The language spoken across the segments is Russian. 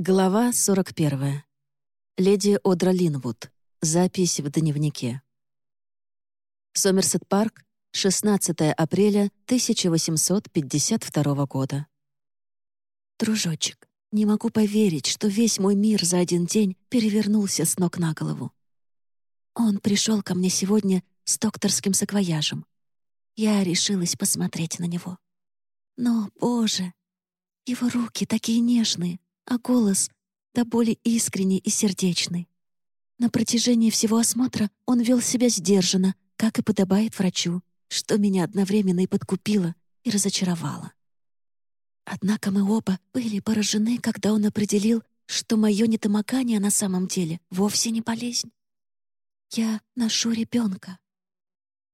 Глава 41. Леди Одра Линвуд. Запись в дневнике. Сомерсет-парк, 16 апреля 1852 года. Дружочек, не могу поверить, что весь мой мир за один день перевернулся с ног на голову. Он пришел ко мне сегодня с докторским саквояжем. Я решилась посмотреть на него. Но, боже, его руки такие нежные, а голос до боли искренний и сердечный. На протяжении всего осмотра он вел себя сдержанно, как и подобает врачу, что меня одновременно и подкупило, и разочаровало. Однако мы оба были поражены, когда он определил, что мое недомогание на самом деле вовсе не болезнь. Я ношу ребенка.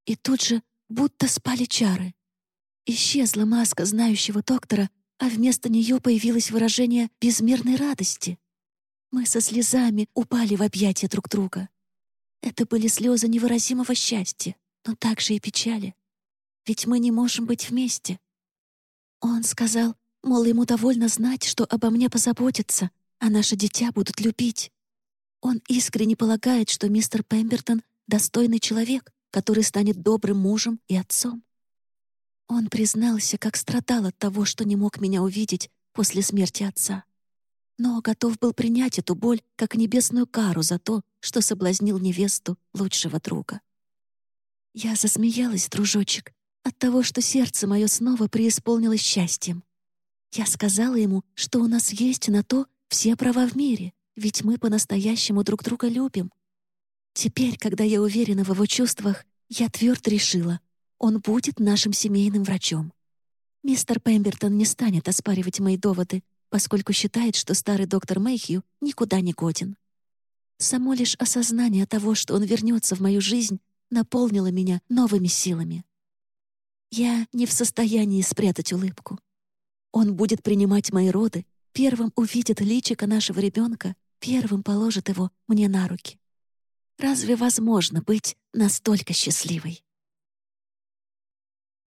И тут же будто спали чары. Исчезла маска знающего доктора, а вместо нее появилось выражение безмерной радости. Мы со слезами упали в объятия друг друга. Это были слезы невыразимого счастья, но также и печали. Ведь мы не можем быть вместе. Он сказал, мол, ему довольно знать, что обо мне позаботятся, а наше дитя будут любить. Он искренне полагает, что мистер Пембертон — достойный человек, который станет добрым мужем и отцом. Он признался, как страдал от того, что не мог меня увидеть после смерти отца. Но готов был принять эту боль как небесную кару за то, что соблазнил невесту лучшего друга. Я засмеялась, дружочек, от того, что сердце мое снова преисполнилось счастьем. Я сказала ему, что у нас есть на то все права в мире, ведь мы по-настоящему друг друга любим. Теперь, когда я уверена в его чувствах, я твердо решила, он будет нашим семейным врачом. Мистер Пембертон не станет оспаривать мои доводы, поскольку считает, что старый доктор Мэйхью никуда не годен. Само лишь осознание того, что он вернется в мою жизнь, наполнило меня новыми силами. Я не в состоянии спрятать улыбку. Он будет принимать мои роды, первым увидит личико нашего ребенка, первым положит его мне на руки. Разве возможно быть настолько счастливой?